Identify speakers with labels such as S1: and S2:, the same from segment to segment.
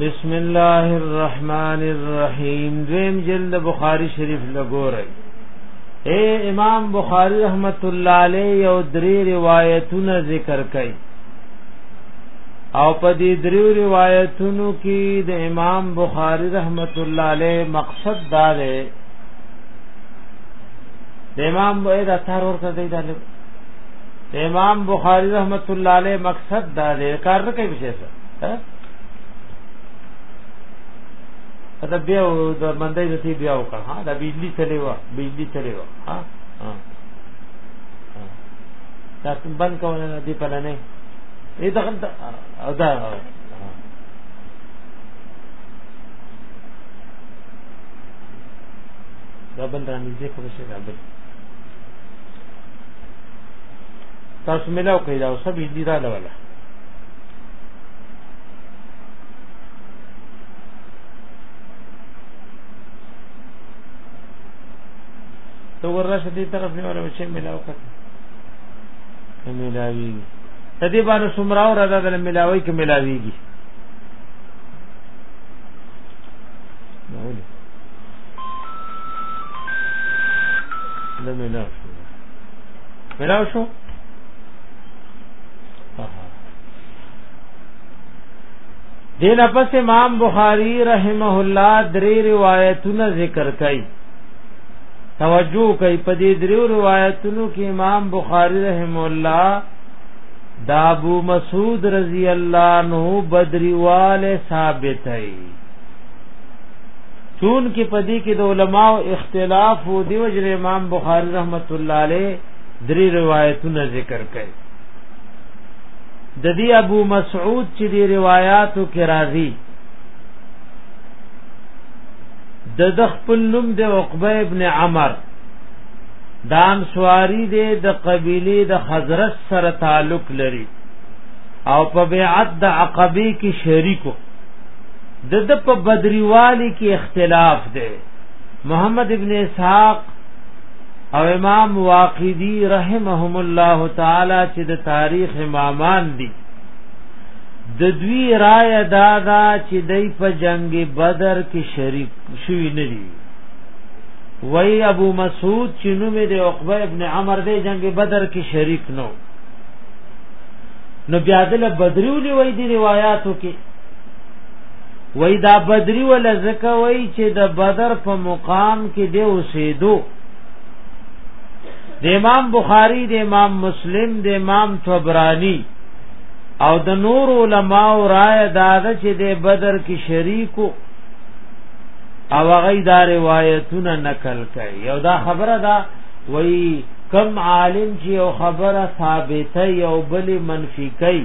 S1: بسم الله الرحمن الرحیم دویم جلد بخاری شریف لګورئ اے امام بخاری رحمت الله علیه یو درې روایتونه ذکر کړي او په دې درې روایتونو کې د امام بخاری رحمت الله علیه مقصد دا دی د امام بوید اثر ورته دی دا امام بخاری رحمت الله علیه مقصد دا دی کار نه کوي څه دا بیا د مندای د تی بیا وکړه ها دا بجلی چلی و بجلی چلی و ها دا تم بند کوونه دی په لنه اې دا دا دا بند را نږدې کوم شي دا بند تاسو ملاو کړئ دا اوسه بجلی را لوله تو ورشه دې طرف نه ور وچې ملاو کړ ملاوي ته دې باندې سمراو را ده ملاوي کې ملاويږي ناولې نه ملاو شو ملاو شو دین پس امام بخاری رحمه الله درې روایتونه ذکر کړي توجه کوي په دې درو روایتونو کې امام بخاری رحم الله دا ابو مسعود رضی الله عنه بدری والے ثابت ہے چون کې پدې کې د علماو اختلاف وو دی وجه امام بخاری رحمت الله علیه درې روایتونه ذکر کړي د دې ابو مسعود چې دی روایتو کې راځي د د خپل نوم د عقبه ابن عمر دام سواری دی د قبیله د حضرت سره تعلق لري او په بیعت د عقبه کې شریکو د د په بدریوالي کې اختلاف دی محمد ابن اسحاق او امام واقدی رحمهم الله تعالی چې د تاریخ امامان دي د دوی رائے دادا چې دای په جنگ بدر کې شریک شوی نه دي وای ابو مسعود چې نوم یې عقبه ابن عمر دی جنگ بدر کې شریک نو نو بیا دل بدریو دی وای دی روایتو کې وای دا بدری ول زکه وای چې د بدر په مقام کې دی اوسېدو د امام بخاری د امام مسلم د امام طبرانی او د نور علما او رائے دا چې د بدر کې شریکو او هغه دا روایتونه نقل کړي یو دا خبره دا وای کم عالم چې یو خبره ثابته یو بل منفی کوي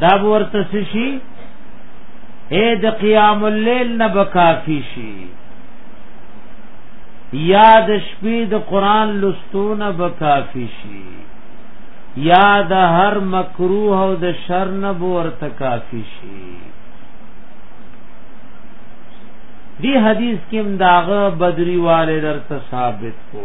S1: دا ورته شي اے د قیام الليل نه بکافی شي یا د شپې د قران لستونه بکافی شي یا د هر مکروه او د شر نه ورته کافی شي دی حدیث کې مداغه بدری والے درته ثابت کو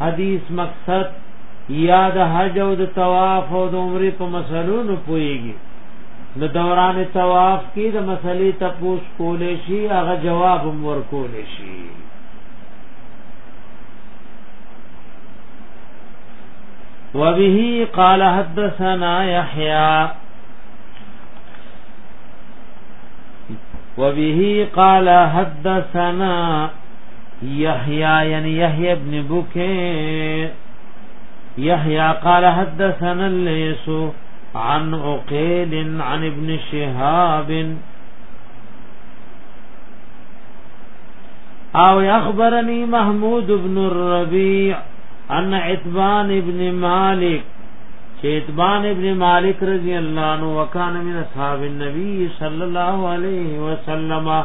S1: حدیث مقصد یا د حج او د طواف او د عمره په مسلو نه پويږي د دوران طواف کې د مسلې تپوس کول شي هغه جواب هم ورکول شي وبه قال حدثنا يحيى وبه قال حدثنا يحيى يعني يحيى بن بكير يحيى قال حدثنا الليس عن عقيل عن ابن شهاب او اخبرني محمود بن الربيع ان عتبان ابن مالک چې عتبان ابن مالک رضی الله عنه وکانه من اصحاب النبي صلی الله علیه وسلم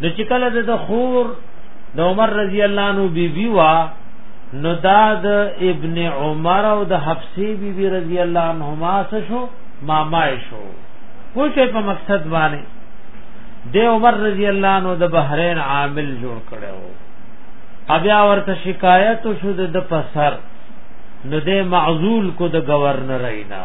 S1: نو چې کله د خور د عمر رضی الله عنه بی بی وا نو دا د ابن عمر او د حفصه بی بی رضی الله عنهما سره شو ماما شو پوښې په مقصد باندې د عمر رضی الله عنه د بحرین عامل جوړ کړو بیا ورته شکایت شو د پسر نو د معزول کو د گورنر اینا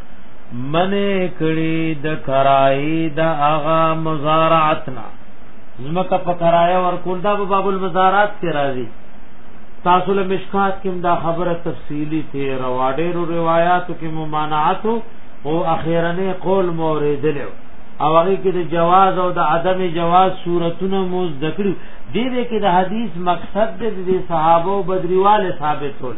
S1: منه کړي د کرای د اغا مزارعتنا زمکه په کرای ورکول دا په باب المزارات کې راځي تاسو له مشکات کې دا خبره تفصیلی ته رواډېر روایتو کې ممانعت او اخیرنه قول موریدل او هغه کې د جواز او د عدم جواز صورتونه موز دکړو دې دې کې د حدیث مقصد د صحابه او بدریواله ثابت ول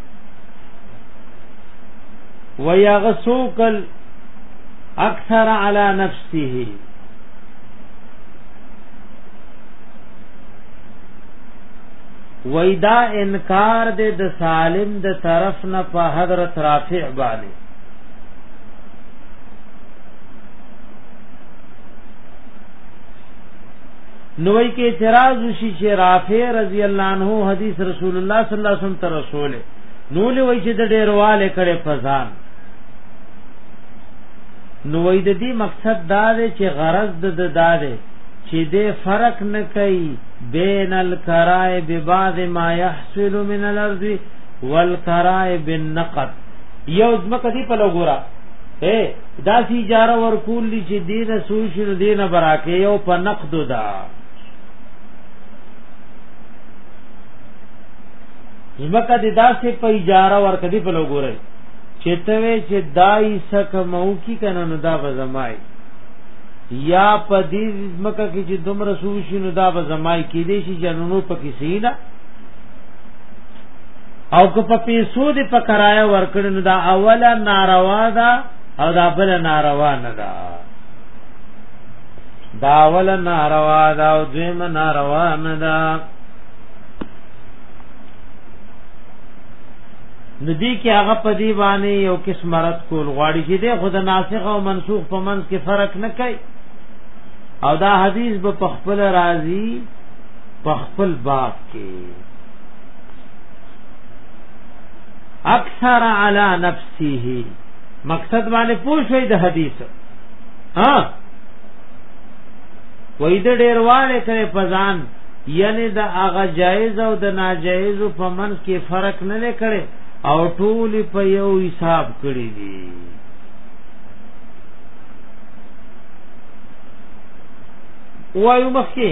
S1: ويغسوك الاكثر على نفسه وېدا انکار دې د سالم د طرف نه په حضرت رافع باندې نوې کې اعتراض وشي چې رافع رضی الله عنه حدیث رسول الله صلی الله علیه وسلم ته رسوله نو لوي چې د ډیرواله کړي فزان نوې د دې مقصد دا دی چې غرض د دا دی چې دې فرق نه کوي بین الکرائے ببعض ما يحصل من الارض والکرائے بالنقد یو ځمکه دی په لګورا اے دا سی جاره ورکول دي چې دین سوی شنو دین براکه یو په نقد دا ځمکه دی دا سی په اجاره ورکه دی په لګورا چې ته وې چې دای سک مو کی کنه نو دا بزمای یا په دې ځمکه کې چې دومره سوی شنو دا بزمای کې دې شي جنونو په کې سینا او که په پیسو دې په کرایه ورکړي نو دا اوله ناروا ده او دا بل ناروا نه ده دا اوله ناروا ده او دویمه ناروا نه ده ندی کې هغه په دی باندې یو کس مرض کول غواړي چې د خود ناسخ او منسوخ په منځ کې فرق نه کوي او دا حدیث به په خپل راضي په خپل باب کې اکثر علی نفسه مقصد باندې پوښوي د حدیث ها وې د ډیرواله کړي پزان یعنی د هغه جایز او د ناجایز په من کې فرق نه لکړي او ټول په یو حساب کړی دي وایو مخکې